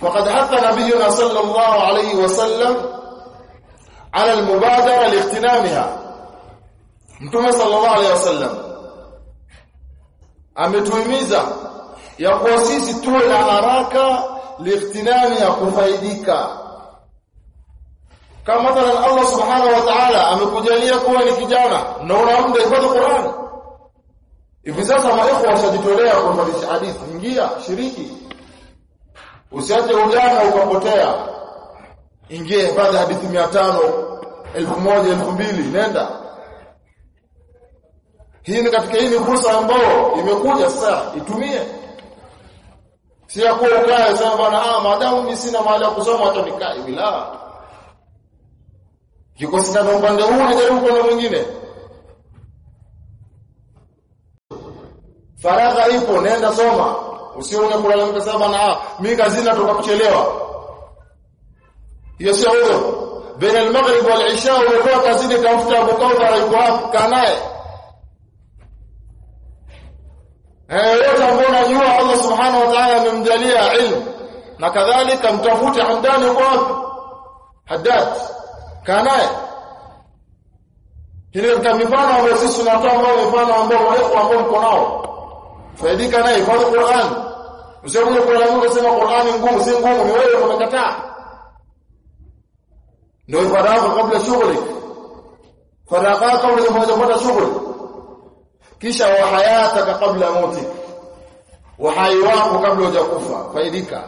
فقد حث نبينا صلى الله عليه وسلم على المبادرة لاغتنامها Mtume sallallahu alaihi wasallam ametuhimiza ya kuwa sisi tuwe na haraka liightinami ya kufaidika kama mathalan Allah subhanahu wa ta'ala amekujalia kuwa ni kijana na una muda ibada Qur'an hivi sasa maekho washajitolea kufundisha hadithi ingia shiriki usiache ujana ukapotea. Ingie hifadhi hadithi 500 1000 2000 nenda. Hii ni katika hii ni fursa ambayo imekuja sasa. Itumie. Si ya kuwa ukae sema bwana ah maadamu mimi sina mahali kusoma hata nikae. Bila. Kikosekana upande huu nijaribu upande mwingine. Faragha ipo nenda soma usione kulalamika sema na mimi kazini natoka kuchelewa. Hiyo sio huyo baina al-maghrib wal-isha umekuwa kazini tafuta Kawthar yuko hapo kanae eh wote ambao unajua Allah subhanahu wa ta'ala amemjalia ilmu. Na kadhalika mtafute Hamdani yuko wapi? Haddad. Kanae hili katika mifano ambayo sisi tunatoa mifano ambao wako ambao mko nao. Faidika naye kwa Qur'an usije Mungu kusema Qur'an ngumu si ngumu ni wewe unakataa. ndio faragha kabla shughuli. Ya kwa shughuli. Kisha wa hayataka kabla mauti. Uhai wako kabla hujakufa faidika.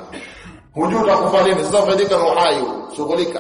Hujui utakufa lini. Sasa faidika na uhai shughulika